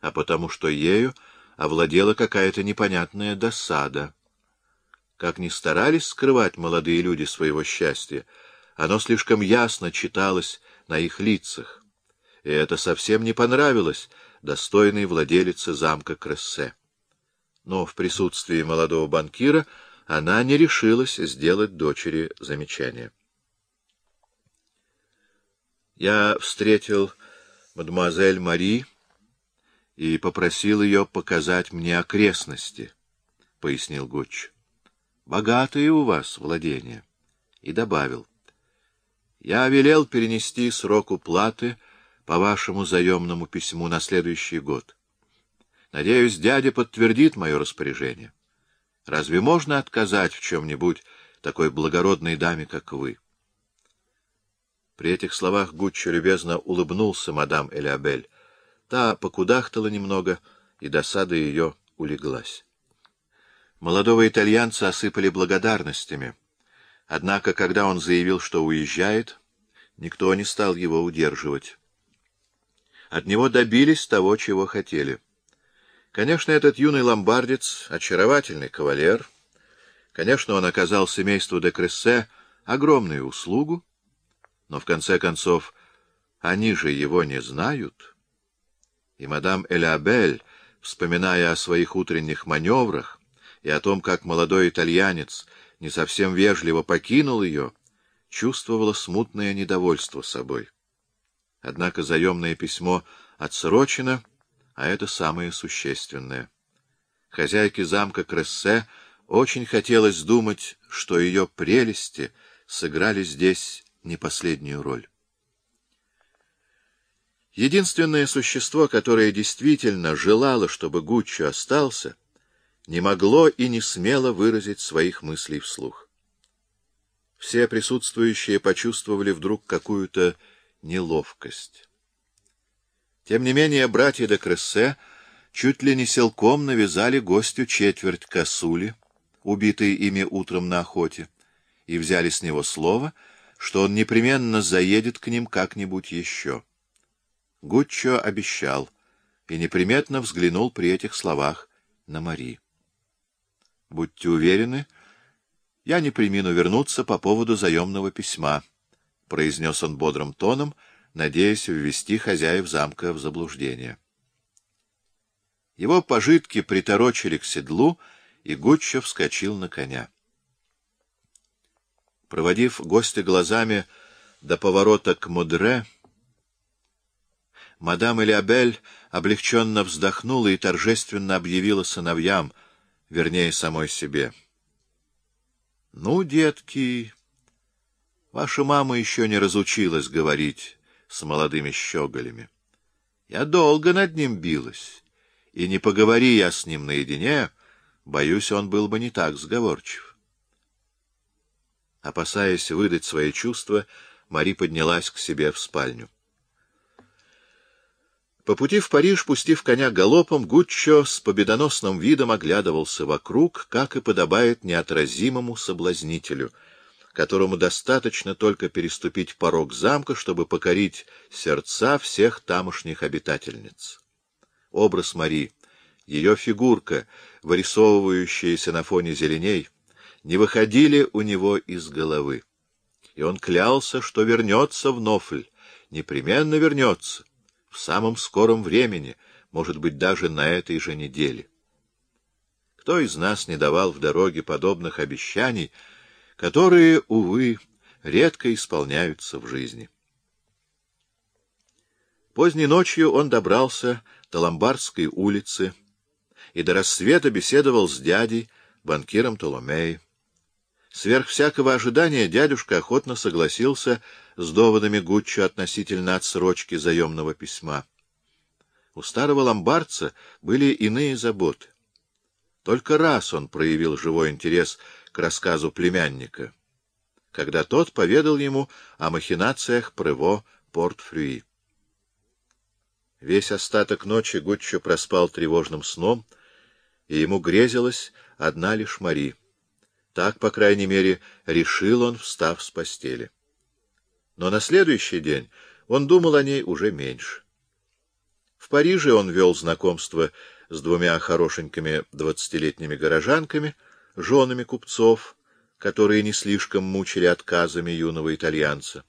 а потому что ею овладела какая-то непонятная досада. Как ни старались скрывать молодые люди своего счастья, оно слишком ясно читалось на их лицах, и это совсем не понравилось достойной владелице замка Крессе. Но в присутствии молодого банкира она не решилась сделать дочери замечание. Я встретил мадемуазель Мари и попросил ее показать мне окрестности, — пояснил Гуч. — Богатые у вас владения. И добавил. — Я велел перенести срок уплаты по вашему заемному письму на следующий год. Надеюсь, дядя подтвердит мое распоряжение. Разве можно отказать в чем-нибудь такой благородной даме, как вы? При этих словах Гуччо любезно улыбнулся мадам Элиабель. Та покудахтала немного, и досада ее улеглась. Молодого итальянца осыпали благодарностями. Однако, когда он заявил, что уезжает, никто не стал его удерживать. От него добились того, чего хотели. Конечно, этот юный ломбардец — очаровательный кавалер. Конечно, он оказал семейству де Крессе огромную услугу, но, в конце концов, они же его не знают. И мадам Элябель, вспоминая о своих утренних маневрах и о том, как молодой итальянец не совсем вежливо покинул ее, чувствовала смутное недовольство собой. Однако заемное письмо отсрочено, а это самое существенное. Хозяйке замка Крессе очень хотелось думать, что ее прелести сыграли здесь не последнюю роль. Единственное существо, которое действительно желало, чтобы Гуччо остался, не могло и не смело выразить своих мыслей вслух. Все присутствующие почувствовали вдруг какую-то неловкость. Тем не менее, братья де Крессе чуть ли не силком навязали гостю четверть косули, убитой ими утром на охоте, и взяли с него слово — что он непременно заедет к ним как-нибудь еще. Гуччо обещал и неприметно взглянул при этих словах на Мари. — Будьте уверены, я не примину вернуться по поводу заемного письма, — произнес он бодрым тоном, надеясь ввести хозяев замка в заблуждение. Его пожитки приторочили к седлу, и Гуччо вскочил на коня. Проводив гостя глазами до поворота к Мудре, мадам Элиабель облегченно вздохнула и торжественно объявила сыновьям, вернее, самой себе. — Ну, детки, ваша мама еще не разучилась говорить с молодыми щеголями. Я долго над ним билась, и не поговори я с ним наедине, боюсь, он был бы не так сговорчив. Опасаясь выдать свои чувства, Мари поднялась к себе в спальню. По пути в Париж, пустив коня галопом, Гуччо с победоносным видом оглядывался вокруг, как и подобает неотразимому соблазнителю, которому достаточно только переступить порог замка, чтобы покорить сердца всех тамошних обитательниц. Образ Мари, ее фигурка, вырисовывающаяся на фоне зеленей — не выходили у него из головы. И он клялся, что вернется в Нофль, непременно вернется, в самом скором времени, может быть, даже на этой же неделе. Кто из нас не давал в дороге подобных обещаний, которые, увы, редко исполняются в жизни? Поздней ночью он добрался до Ломбардской улицы и до рассвета беседовал с дядей, банкиром Толомеей. Сверх всякого ожидания дядюшка охотно согласился с доводами Гуччо относительно отсрочки заемного письма. У старого ломбардца были иные заботы. Только раз он проявил живой интерес к рассказу племянника, когда тот поведал ему о махинациях Прево Порт-Фрюи. Весь остаток ночи Гуччо проспал тревожным сном, и ему грезилась одна лишь Мари — так, по крайней мере, решил он, встав с постели. Но на следующий день он думал о ней уже меньше. В Париже он вел знакомство с двумя хорошенькими двадцатилетними горожанками, женами купцов, которые не слишком мучили отказами юного итальянца.